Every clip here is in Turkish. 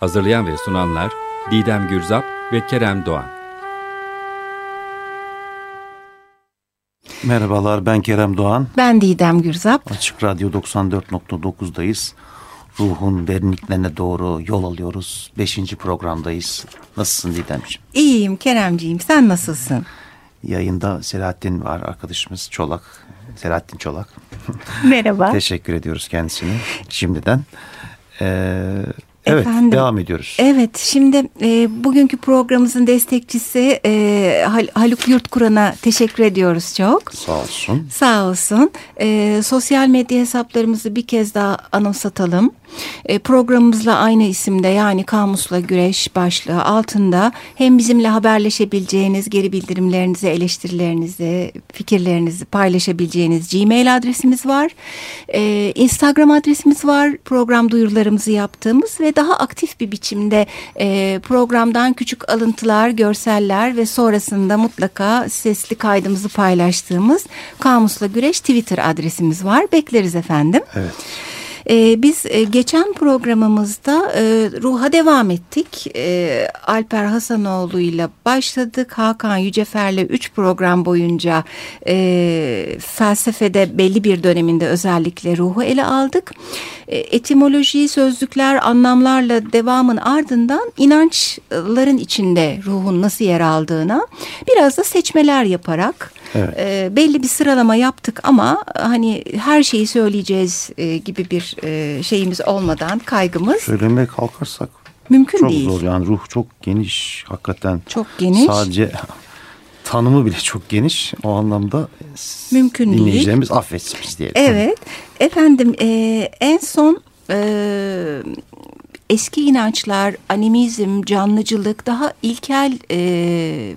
Hazırlayan ve sunanlar Didem Gürzap ve Kerem Doğan. Merhabalar ben Kerem Doğan. Ben Didem Gürzap. Açık Radyo 94.9'dayız. Ruhun derinliklerine doğru yol alıyoruz. Beşinci programdayız. Nasılsın Didemciğim? İyiyim Keremciğim. Sen nasılsın? Yayında Selahattin var arkadaşımız Çolak. Selahattin Çolak. Merhaba. Teşekkür ediyoruz kendisine şimdiden. Ee, Evet Efendim, devam ediyoruz. Evet şimdi e, bugünkü programımızın destekçisi e, Hal Haluk Yurtkuran'a teşekkür ediyoruz çok. Sağ olsun. Sağ olsun. E, sosyal medya hesaplarımızı bir kez daha anımsatalım. E, programımızla aynı isimde yani Kamusla Güreş başlığı altında hem bizimle haberleşebileceğiniz, geri bildirimlerinizi, eleştirilerinizi, fikirlerinizi paylaşabileceğiniz Gmail adresimiz var. E, Instagram adresimiz var. Program duyurularımızı yaptığımız ve daha aktif bir biçimde e, programdan küçük alıntılar, görseller ve sonrasında mutlaka sesli kaydımızı paylaştığımız Kamusla Güreş Twitter adresimiz var. Bekleriz efendim. Evet. E, biz e, geçen programımızda e, ruha devam ettik. E, Alper Hasanoğlu ile başladık. Hakan Yücefer'le üç program boyunca e, felsefede belli bir döneminde özellikle ruhu ele aldık. E, etimoloji, sözlükler, anlamlarla devamın ardından inançların içinde ruhun nasıl yer aldığına biraz da seçmeler yaparak Evet. E, belli bir sıralama yaptık ama hani her şeyi söyleyeceğiz e, gibi bir e, şeyimiz olmadan kaygımız. Söylemeye kalkarsak mümkün çok değil. Çok zor yani ruh çok geniş hakikaten. Çok geniş. Sadece tanımı bile çok geniş o anlamda mümkün dinleyicilerimiz değil. affetsin diyelim. Evet efendim e, en son e, eski inançlar, animizm, canlıcılık daha ilkel e,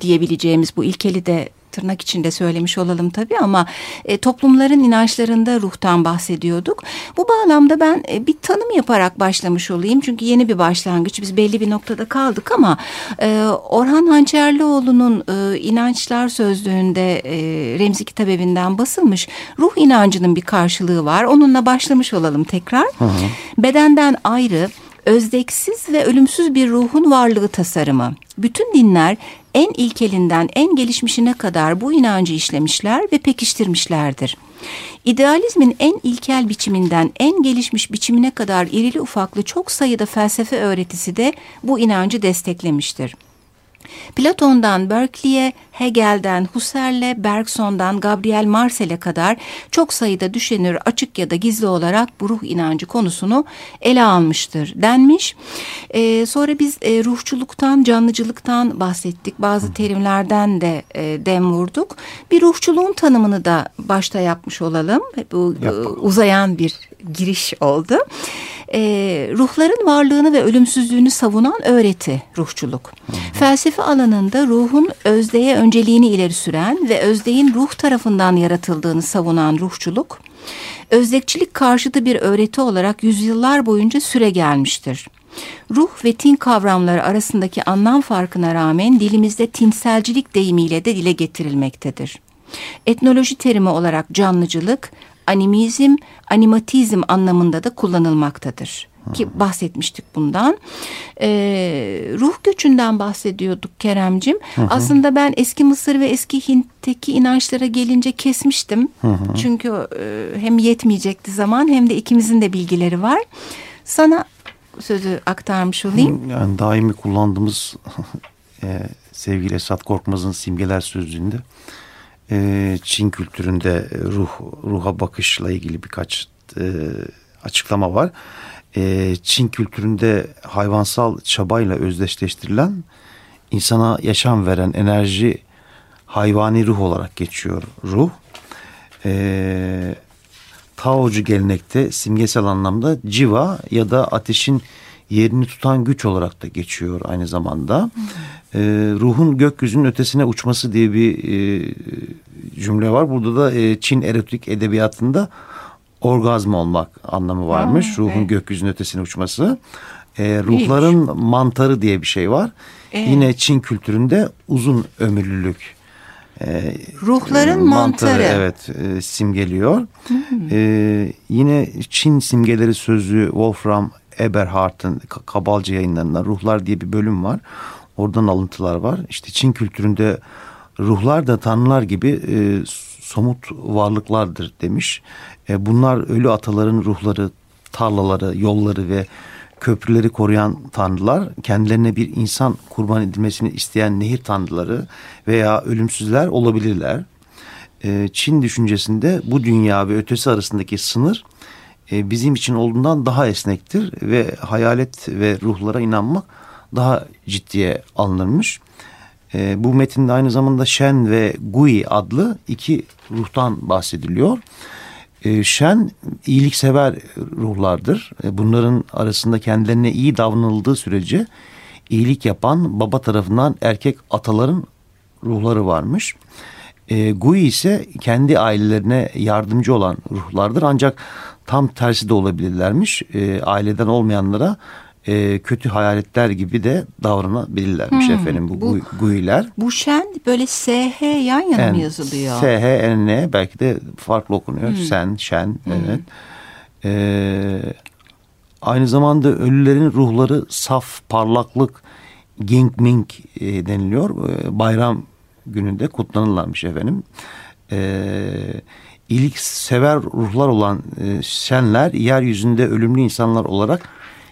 diyebileceğimiz bu ilkeli de tırnak içinde söylemiş olalım tabii ama e, toplumların inançlarında ruhtan bahsediyorduk. Bu bağlamda ben e, bir tanım yaparak başlamış olayım. Çünkü yeni bir başlangıç. Biz belli bir noktada kaldık ama e, Orhan Hançerlioğlu'nun e, inançlar sözlüğünde e, Remzi Kitabevi'nden basılmış ruh inancının bir karşılığı var. Onunla başlamış olalım tekrar. Hı hı. Bedenden ayrı özdeksiz ve ölümsüz bir ruhun varlığı tasarımı. Bütün dinler en ilkelinden en gelişmişine kadar bu inancı işlemişler ve pekiştirmişlerdir. İdealizmin en ilkel biçiminden en gelişmiş biçimine kadar irili ufaklı çok sayıda felsefe öğretisi de bu inancı desteklemiştir. Platon'dan Berkeley'e, Hegel'den Husserl'e, Bergson'dan Gabriel Marcel'e kadar çok sayıda düşünür açık ya da gizli olarak bu ruh inancı konusunu ele almıştır denmiş. Ee, sonra biz e, ruhçuluktan, canlıcılıktan bahsettik. Bazı terimlerden de e, dem vurduk. Bir ruhçuluğun tanımını da başta yapmış olalım. Bu e, uzayan bir giriş oldu e, ruhların varlığını ve ölümsüzlüğünü savunan öğreti ruhçuluk. Hı hı. Felsefe alanında ruhun özdeye önceliğini ileri süren ve özdeğin ruh tarafından yaratıldığını savunan ruhçuluk, özdekçilik karşıtı bir öğreti olarak yüzyıllar boyunca süre gelmiştir. Ruh ve tin kavramları arasındaki anlam farkına rağmen dilimizde tinselcilik deyimiyle de dile getirilmektedir. Etnoloji terimi olarak canlıcılık, animizm, animatizm anlamında da kullanılmaktadır. Ki bahsetmiştik bundan. Ee, ruh göçünden bahsediyorduk Keremcim. Hı hı. Aslında ben eski Mısır ve eski Hint'teki inançlara gelince kesmiştim. Hı hı. Çünkü e, hem yetmeyecekti zaman hem de ikimizin de bilgileri var. Sana sözü aktarmış olayım. Yani daimi kullandığımız e, sevgili Esat Korkmaz'ın simgeler sözlüğünde e, Çin kültüründe ruh ruha bakışla ilgili birkaç e, açıklama var. E, Çin kültüründe hayvansal çabayla özdeşleştirilen insana yaşam veren enerji hayvani ruh olarak geçiyor ruh. Taocu gelenekte simgesel anlamda civa ya da ateşin yerini tutan güç olarak da geçiyor aynı zamanda. E, ruhun gökyüzünün ötesine uçması diye bir e, cümle var. Burada da e, Çin erotik edebiyatında orgazm olmak anlamı varmış. Aa, Ruhun evet. gökyüzünün ötesine uçması. E, ruhların mantarı diye bir şey var. Evet. Yine Çin kültüründe uzun ömürlülük. e, Ruhların mantarı. Evet e, simgeliyor. E, yine Çin simgeleri sözlüğü Wolfram Eberhard'ın Ka- Kabalca yayınlarında Ruhlar diye bir bölüm var. Oradan alıntılar var. İşte Çin kültüründe ruhlar da tanrılar gibi e, somut varlıklardır demiş. E, bunlar ölü ataların ruhları, tarlaları, yolları ve köprüleri koruyan tanrılar, kendilerine bir insan kurban edilmesini isteyen nehir tanrıları veya ölümsüzler olabilirler. E, Çin düşüncesinde bu dünya ve ötesi arasındaki sınır e, bizim için olduğundan daha esnektir ve hayalet ve ruhlara inanmak daha ciddiye alınırmış. E, bu metinde aynı zamanda Shen ve Gui adlı iki ruhtan bahsediliyor. E, Shen iyiliksever ruhlardır. E, bunların arasında kendilerine iyi davranıldığı sürece iyilik yapan baba tarafından erkek ataların ruhları varmış. E, Gui ise kendi ailelerine yardımcı olan ruhlardır ancak tam tersi de olabilirlermiş. E, aileden olmayanlara e, kötü hayaletler gibi de davranabilirlermiş efendim bu, bu- Gui'ler. Bu şen böyle SH yan yana mı yazılıyor? S-H-N belki de farklı okunuyor. Sen, şen, evet. Ee, aynı zamanda ölülerin ruhları saf, parlaklık, Gingming e, deniliyor. Ee, bayram gününde kutlanırlarmış efendim. Ee, iyilik sever ruhlar olan e, şenler yeryüzünde ölümlü insanlar olarak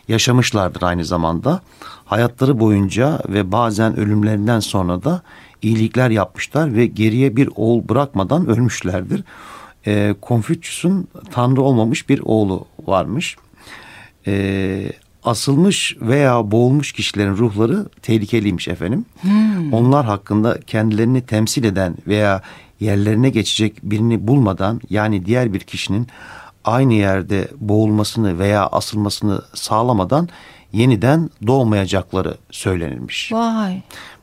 yaşamışlardır aynı zamanda. Hayatları boyunca ve bazen ölümlerinden sonra da iyilikler yapmışlar ve geriye bir oğul bırakmadan ölmüşlerdir. Ee, Konfüçyüs'ün tanrı olmamış bir oğlu varmış. Ee, asılmış veya boğulmuş kişilerin ruhları tehlikeliymiş efendim. Onlar hakkında kendilerini temsil eden veya yerlerine geçecek birini bulmadan yani diğer bir kişinin aynı yerde boğulmasını veya asılmasını sağlamadan yeniden doğmayacakları söylenilmiş. Vay.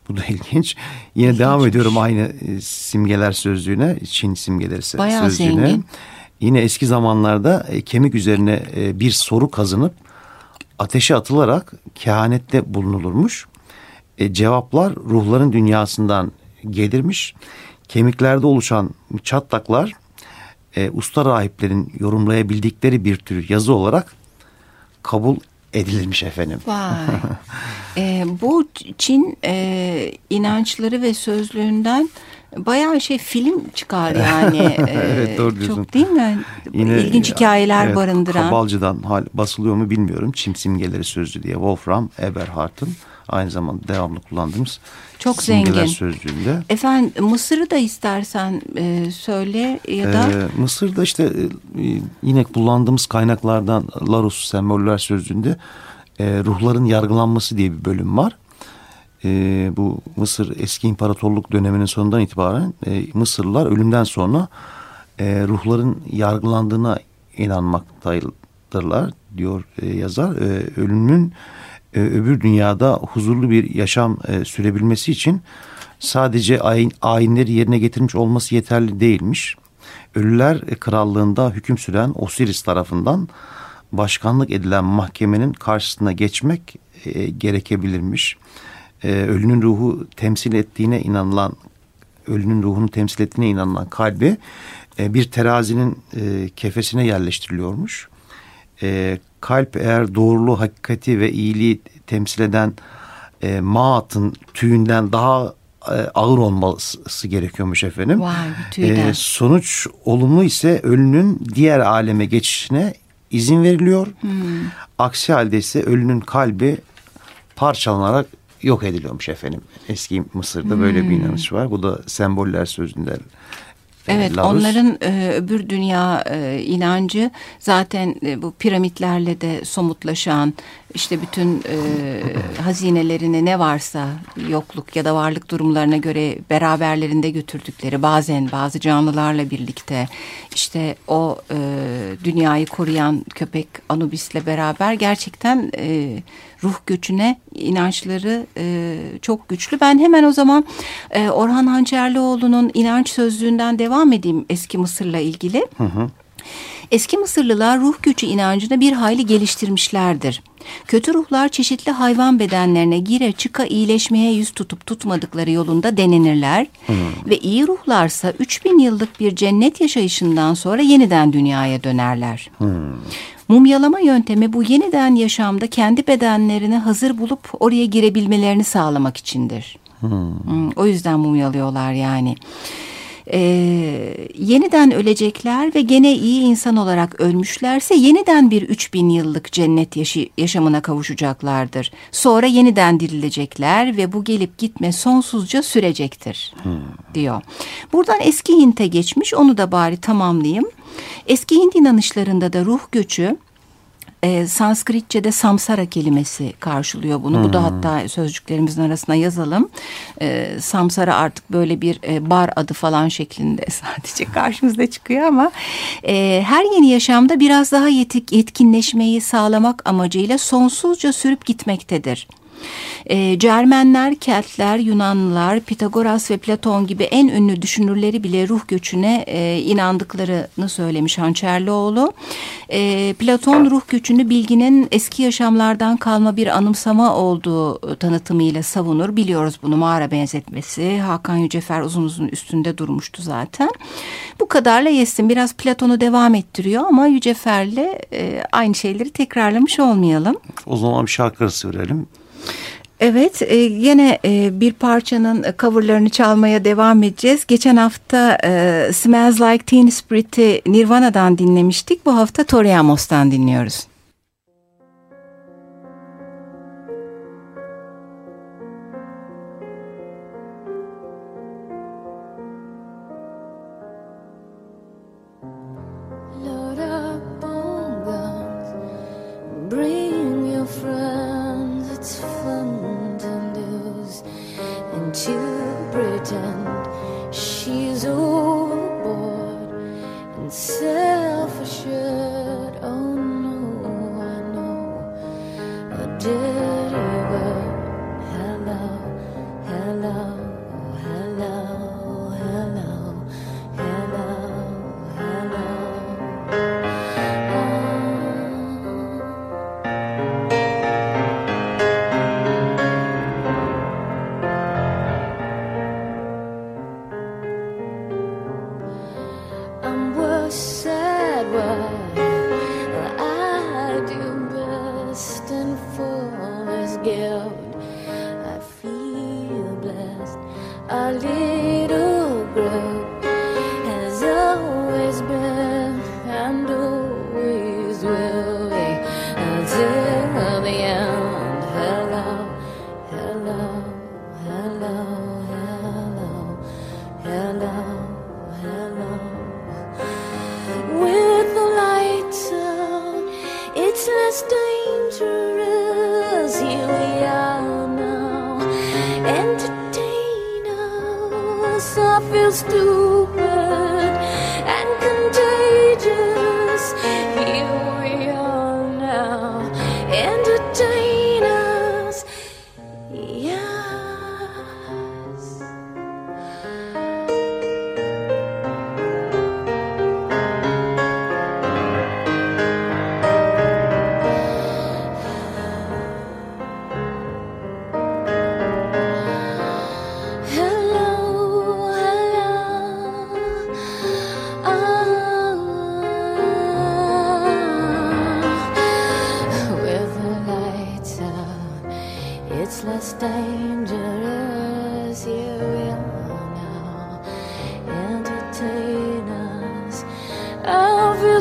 Bu da ilginç. Yine devam ediyorum aynı e, simgeler sözlüğüne, Çin simgeleri Bayağı sözlüğüne. zengin. Yine eski zamanlarda e, kemik üzerine e, bir soru kazınıp ateşe atılarak kehanette bulunulurmuş. E, cevaplar ruhların dünyasından gelirmiş. Kemiklerde oluşan çatlaklar e, usta rahiplerin yorumlayabildikleri bir tür yazı olarak kabul edilirmiş efendim. Vay. Ee, bu Çin e, inançları ve sözlüğünden bayağı şey film çıkar yani. Evet, Ee, doğru diyorsun. Çok değil mi? İlginç hikayeler evet, barındıran. Kabalcı'dan basılıyor mu bilmiyorum. Çin simgeleri sözlüğü diye Wolfram Eberhard'ın aynı zamanda devamlı kullandığımız Çok zengin. sözlüğünde. Efendim Mısır'ı da istersen e, söyle ya da Ee, Mısır'da işte e, yine kullandığımız kaynaklardan Larus semboller sözlüğünde e, ruhların yargılanması diye bir bölüm var. E, bu Mısır eski imparatorluk döneminin sonundan itibaren e, Mısırlılar ölümden sonra e, ruhların yargılandığına inanmaktadırlar diyor e, yazar. E, ölümün e, öbür dünyada huzurlu bir yaşam e, sürebilmesi için sadece ayin, ayinleri yerine getirmiş olması yeterli değilmiş. Ölüler e, krallığında hüküm süren Osiris tarafından başkanlık edilen mahkemenin karşısına geçmek gerekebilirmiş. Ölünün ruhu temsil ettiğine inanılan ölünün ruhunu temsil ettiğine inanılan kalbi bir terazinin kefesine yerleştiriliyormuş. E, kalp eğer doğruluğu, hakikati ve iyiliği temsil eden e, maatın tüyünden daha e, ağır olması gerekiyormuş efendim. Vay, tüyden. E, sonuç olumlu ise ölünün diğer aleme geçişine izin veriliyor. Hmm. Aksi halde ise ölünün kalbi parçalanarak yok ediliyormuş efendim. Eski Mısır'da böyle bir inanış var. Bu da semboller sözünden Evet Laos. onların e, öbür dünya e, inancı zaten e, bu piramitlerle de somutlaşan işte bütün e, hazinelerini ne varsa yokluk ya da varlık durumlarına göre beraberlerinde götürdükleri bazen bazı canlılarla birlikte işte o e, dünyayı koruyan köpek Anubis'le beraber gerçekten e, ruh göçüne inançları e, çok güçlü. Ben hemen o zaman e, Orhan Hançerlioğlu'nun inanç sözlüğünden devam edeyim eski Mısır'la ilgili. Hı hı. Eski Mısırlılar ruh göçü inancını bir hayli geliştirmişlerdir. Kötü ruhlar çeşitli hayvan bedenlerine gire çıka iyileşmeye yüz tutup tutmadıkları yolunda denenirler. Hmm. Ve iyi ruhlarsa 3000 yıllık bir cennet yaşayışından sonra yeniden dünyaya dönerler. Hmm. Mumyalama yöntemi bu yeniden yaşamda kendi bedenlerini hazır bulup oraya girebilmelerini sağlamak içindir. Hmm. O yüzden mumyalıyorlar yani e, yeniden ölecekler ve gene iyi insan olarak ölmüşlerse yeniden bir 3000 yıllık cennet yaşı, yaşamına kavuşacaklardır. Sonra yeniden dirilecekler ve bu gelip gitme sonsuzca sürecektir hmm. diyor. Buradan eski Hint'e geçmiş onu da bari tamamlayayım. Eski Hint inanışlarında da ruh göçü e, Sanskritçe'de samsara kelimesi karşılıyor bunu. Hmm. Bu da hmm. hatta sözcüklerimizin arasına yazalım. E, samsara artık böyle bir e, bar adı falan şeklinde sadece karşımızda çıkıyor ama e, her yeni yaşamda biraz daha yetik, yetkinleşmeyi sağlamak amacıyla sonsuzca sürüp gitmektedir. E, Cermenler, Keltler, Yunanlılar, Pitagoras ve Platon gibi en ünlü düşünürleri bile ruh göçüne e, inandıklarını söylemiş Hançerlioğlu. E, Platon ruh göçünü bilginin eski yaşamlardan kalma bir anımsama olduğu tanıtımıyla savunur. Biliyoruz bunu mağara benzetmesi. Hakan Yücefer uzun uzun üstünde durmuştu zaten. Bu kadarla yesin. Biraz Platon'u devam ettiriyor ama Yücefer'le e, aynı şeyleri tekrarlamış olmayalım. O zaman bir şarkı arası verelim. Evet e, yine e, bir parçanın coverlarını çalmaya devam edeceğiz. Geçen hafta e, Smells Like Teen Spirit'i Nirvana'dan dinlemiştik. Bu hafta Tori Amos'tan dinliyoruz.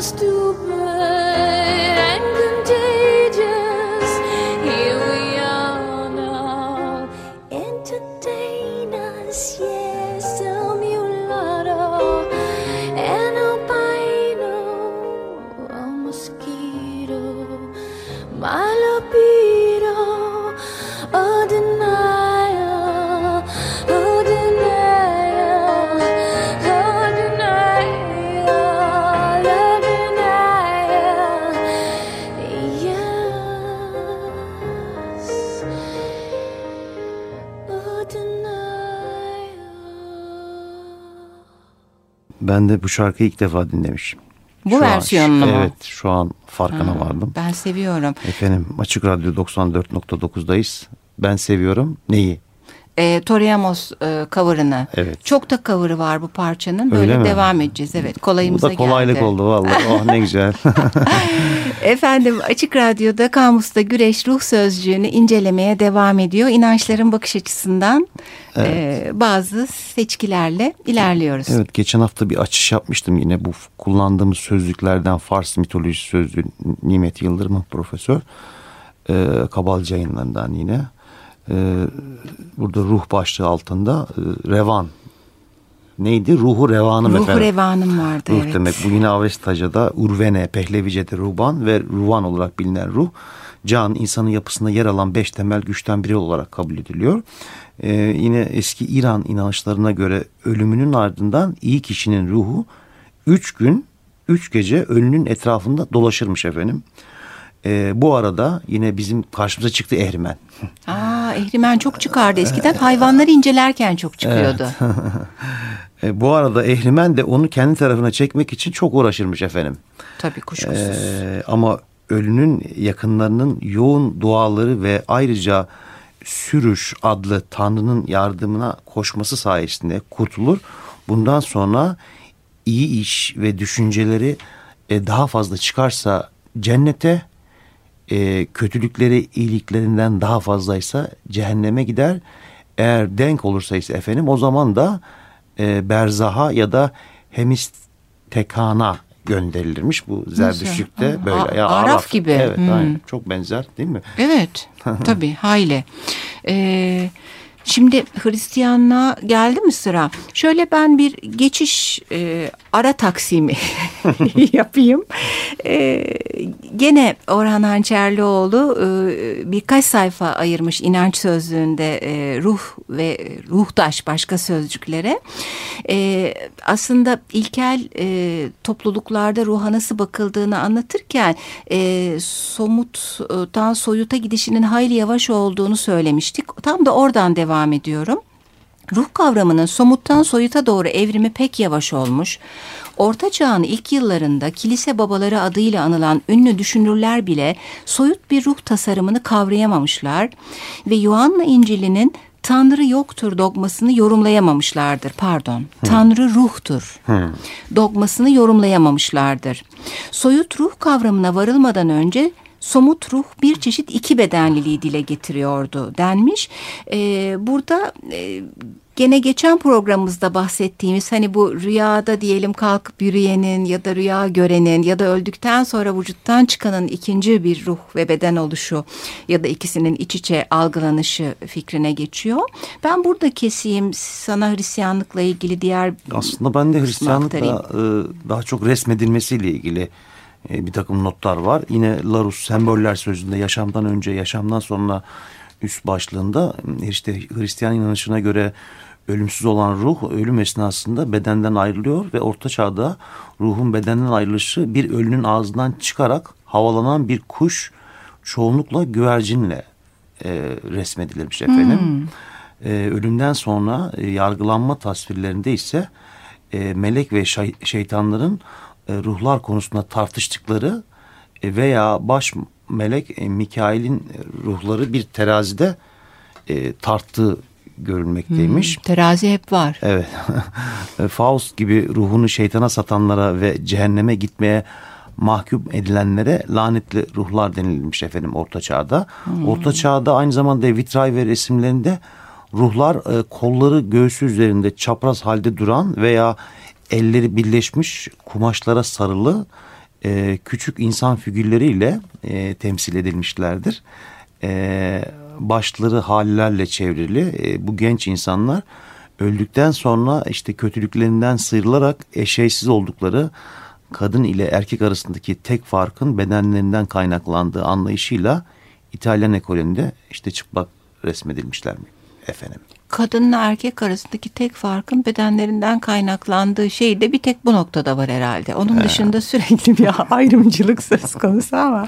stupid. Ben de bu şarkıyı ilk defa dinlemişim. Bu Şu an- versiyonunu mu? Evet şu an farkına vardım. Ben seviyorum. Efendim Açık Radyo 94.9'dayız. Ben seviyorum neyi? E, Toriamos e, cover'ını. Evet. Çok da cover'ı var bu parçanın. Böyle Öyle mi? devam edeceğiz. Evet Bu kolayımıza da kolaylık geldi. oldu vallahi. Oh ne güzel. Efendim Açık Radyo'da Kamus'ta Güreş Ruh Sözcüğü'nü incelemeye devam ediyor. İnançların bakış açısından e, bazı seçkilerle ilerliyoruz. evet geçen hafta bir açış yapmıştım yine bu kullandığımız sözlüklerden Fars mitoloji sözlüğü Nimet Yıldırım profesör. Ee, Kabalca yayınlarından yine. Ee, burada ruh başlığı altında e, revan. Neydi? Ruhu revanım Ruh efendim. revanım vardı. Ruh evet. demek. Bu yine Avestaca'da Urvene, Pehlevice'de Ruban ve Ruvan olarak bilinen ruh. Can insanın yapısında yer alan beş temel güçten biri olarak kabul ediliyor. Ee, yine eski İran inanışlarına göre ölümünün ardından iyi kişinin ruhu üç gün, üç gece ölünün etrafında dolaşırmış efendim. Ee, bu arada yine bizim karşımıza çıktı Ehrimen. Aa, ehrimen çok çıkardı eskiden. Hayvanları incelerken çok çıkıyordu. Ee, bu arada Ehrimen de onu kendi tarafına çekmek için çok uğraşırmış efendim. Tabii kuşkusuz. Ee, ama ölünün yakınlarının yoğun duaları ve ayrıca Sürüş adlı Tanrı'nın yardımına koşması sayesinde kurtulur. Bundan sonra iyi iş ve düşünceleri e, daha fazla çıkarsa cennete, e, kötülükleri iyiliklerinden daha fazlaysa cehenneme gider. Eğer denk olursa ise efendim o zaman da e, berzaha ya da hemistekana gönderilirmiş. Bu Zerdüştlük'te Aa, böyle. A- Araf gibi. Evet Hmm. aynen. çok benzer değil mi? Evet tabii hayli. Ee, şimdi Hristiyanlığa geldi mi sıra? Şöyle ben bir geçiş e, ara taksimi yapayım. E, gene Orhan Hançerlioğlu e, birkaç sayfa ayırmış inanç sözlüğünde e, ruh ve ruhtaş başka sözcüklere. E, aslında ilkel e, topluluklarda ruha nasıl bakıldığını anlatırken e, somuttan soyuta gidişinin hayli yavaş olduğunu söylemiştik. Tam da oradan devam ediyorum. Ruh kavramının somuttan soyuta doğru evrimi pek yavaş olmuş. Orta Çağ'ın ilk yıllarında kilise babaları adıyla anılan ünlü düşünürler bile soyut bir ruh tasarımını kavrayamamışlar ve Yuhanna İncil'inin Tanrı yoktur dogmasını yorumlayamamışlardır. Pardon. Tanrı ruhtur. Dogmasını yorumlayamamışlardır. Soyut ruh kavramına varılmadan önce somut ruh bir çeşit iki bedenliliği dile getiriyordu denmiş. Ee, burada e, gene geçen programımızda bahsettiğimiz hani bu rüyada diyelim kalkıp yürüyenin ya da rüya görenin ya da öldükten sonra vücuttan çıkanın ikinci bir ruh ve beden oluşu ya da ikisinin iç içe algılanışı fikrine geçiyor. Ben burada keseyim sana Hristiyanlıkla ilgili diğer Aslında ben de Hristiyanlıkla aktarayım. e, daha çok resmedilmesiyle ilgili e, bir takım notlar var. Yine Larus semboller sözünde yaşamdan önce yaşamdan sonra üst başlığında işte Hristiyan inanışına göre ölümsüz olan ruh ölüm esnasında bedenden ayrılıyor ve orta çağda ruhun bedenden ayrılışı bir ölünün ağzından çıkarak havalanan bir kuş çoğunlukla güvercinle e, resmedilirmiş efendim. E, ölümden sonra e, yargılanma tasvirlerinde ise e, melek ve şey- şeytanların e, ruhlar konusunda tartıştıkları e, veya baş melek e, Mikail'in e, ruhları bir terazide e, tarttığı görülmekteymiş. terazi hep var. Evet. Faust gibi ruhunu şeytana satanlara ve cehenneme gitmeye mahkum edilenlere lanetli ruhlar denilmiş efendim Orta Çağ'da. Orta Çağ'da aynı zamanda vitray ve resimlerinde ruhlar e, kolları göğsü üzerinde çapraz halde duran veya elleri birleşmiş kumaşlara sarılı e, küçük insan figürleriyle e, temsil edilmişlerdir. E, başları hallerle çevrili e, bu genç insanlar öldükten sonra işte kötülüklerinden sıyrılarak eşeğsiz oldukları kadın ile erkek arasındaki tek farkın bedenlerinden kaynaklandığı anlayışıyla İtalyan ekolünde işte çıplak resmedilmişler mi efendim? Kadınla erkek arasındaki tek farkın bedenlerinden kaynaklandığı şey de bir tek bu noktada var herhalde. Onun dışında sürekli bir ayrımcılık söz konusu ama.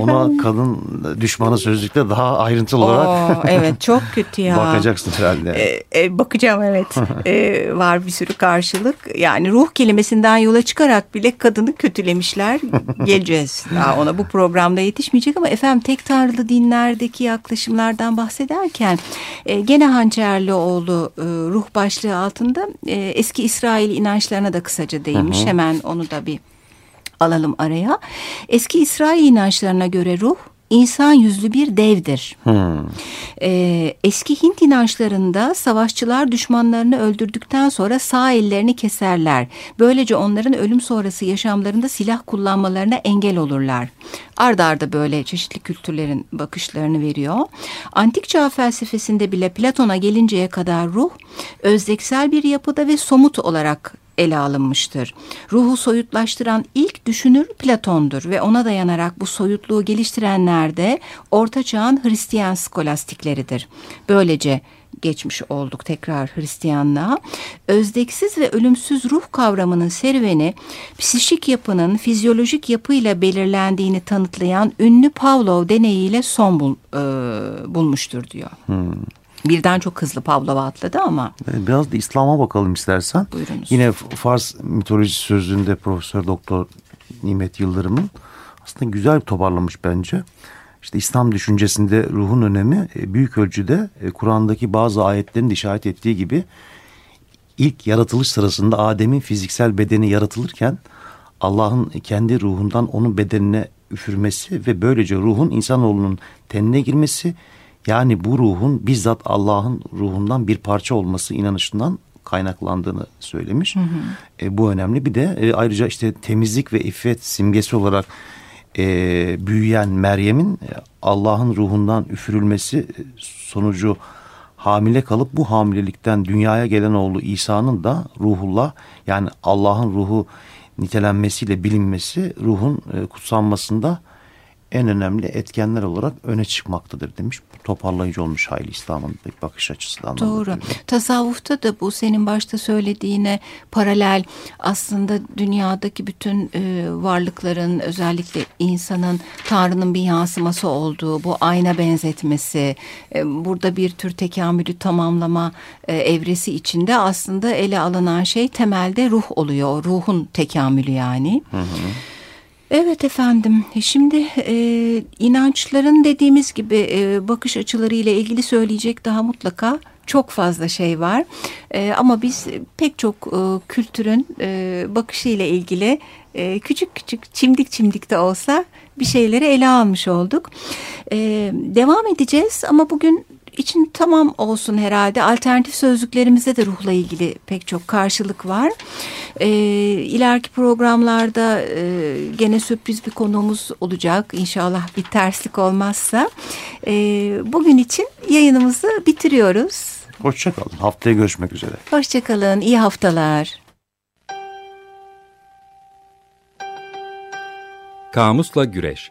Ona kadın düşmanı sözlükte daha ayrıntılı olarak evet çok kötü ya. bakacaksın herhalde. Ee, e, bakacağım evet. Ee, var bir sürü karşılık. Yani ruh kelimesinden yola çıkarak bile kadını kötülemişler. Geleceğiz. Daha ona bu programda yetişmeyecek ama efendim tek tanrılı dinlerdeki yaklaşımlardan bahsederken e, gene Hançerlioğlu e, ruh başlığı altında e, eski İsrail inançlarına da kısaca değinmiş. Hemen onu da bir alalım araya. Eski İsrail inançlarına göre ruh insan yüzlü bir devdir. Ee, eski Hint inançlarında savaşçılar düşmanlarını öldürdükten sonra sağ ellerini keserler. Böylece onların ölüm sonrası yaşamlarında silah kullanmalarına engel olurlar. Arda arda böyle çeşitli kültürlerin bakışlarını veriyor. Antik çağ felsefesinde bile Platon'a gelinceye kadar ruh özdeksel bir yapıda ve somut olarak ele alınmıştır. Ruhu soyutlaştıran ilk düşünür Platon'dur ve ona dayanarak bu soyutluğu geliştirenler de Orta Çağ'ın Hristiyan skolastikleridir. Böylece geçmiş olduk tekrar Hristiyanlığa. Özdeksiz ve ölümsüz ruh kavramının serüveni psişik yapının fizyolojik yapıyla belirlendiğini tanıtlayan ünlü Pavlov deneyiyle son bul, e, bulmuştur diyor. Birden çok hızlı Pavlov'a atladı ama Biraz da İslam'a bakalım istersen. Buyurunuz. Yine Fars mitolojisi sözlüğünde Profesör Doktor Nimet Yıldırım'ın aslında güzel toparlamış bence. İşte İslam düşüncesinde ruhun önemi e, büyük ölçüde e, Kur'an'daki bazı ayetlerin de işaret ettiği gibi ilk yaratılış sırasında Adem'in fiziksel bedeni yaratılırken Allah'ın kendi ruhundan onun bedenine üfürmesi ve böylece ruhun insanoğlunun tenine girmesi yani bu ruhun bizzat Allah'ın ruhundan bir parça olması inanışından kaynaklandığını söylemiş. E, bu önemli. Bir de e, ayrıca işte temizlik ve iffet simgesi olarak e, büyüyen Meryem'in e, Allah'ın ruhundan üfürülmesi e, sonucu hamile kalıp bu hamilelikten dünyaya gelen oğlu İsa'nın da ruhullah yani Allah'ın ruhu nitelenmesiyle bilinmesi ruhun e, kutsanmasında en önemli etkenler olarak öne çıkmaktadır demiş. Bu toparlayıcı olmuş hayli İslam'ın bakış açısı da anlamda. Doğru. Tasavvufta da bu senin başta söylediğine paralel aslında dünyadaki bütün e, varlıkların özellikle insanın Tanrı'nın bir yansıması olduğu bu ayna benzetmesi e, burada bir tür tekamülü tamamlama e, evresi içinde aslında ele alınan şey temelde ruh oluyor. Ruhun tekamülü yani. Evet efendim. Şimdi e, inançların dediğimiz gibi e, bakış açıları ile ilgili söyleyecek daha mutlaka çok fazla şey var. E, ama biz pek çok e, kültürün e, bakışı ile ilgili e, küçük küçük çimdik çimdik de olsa bir şeyleri ele almış olduk. E, devam edeceğiz ama bugün için tamam olsun herhalde. Alternatif sözlüklerimizde de ruhla ilgili pek çok karşılık var. E, ileriki programlarda e, gene sürpriz bir konuğumuz olacak. İnşallah bir terslik olmazsa. E, bugün için yayınımızı bitiriyoruz. Hoşçakalın. Haftaya görüşmek üzere. Hoşçakalın. İyi haftalar. Kamusla Güreş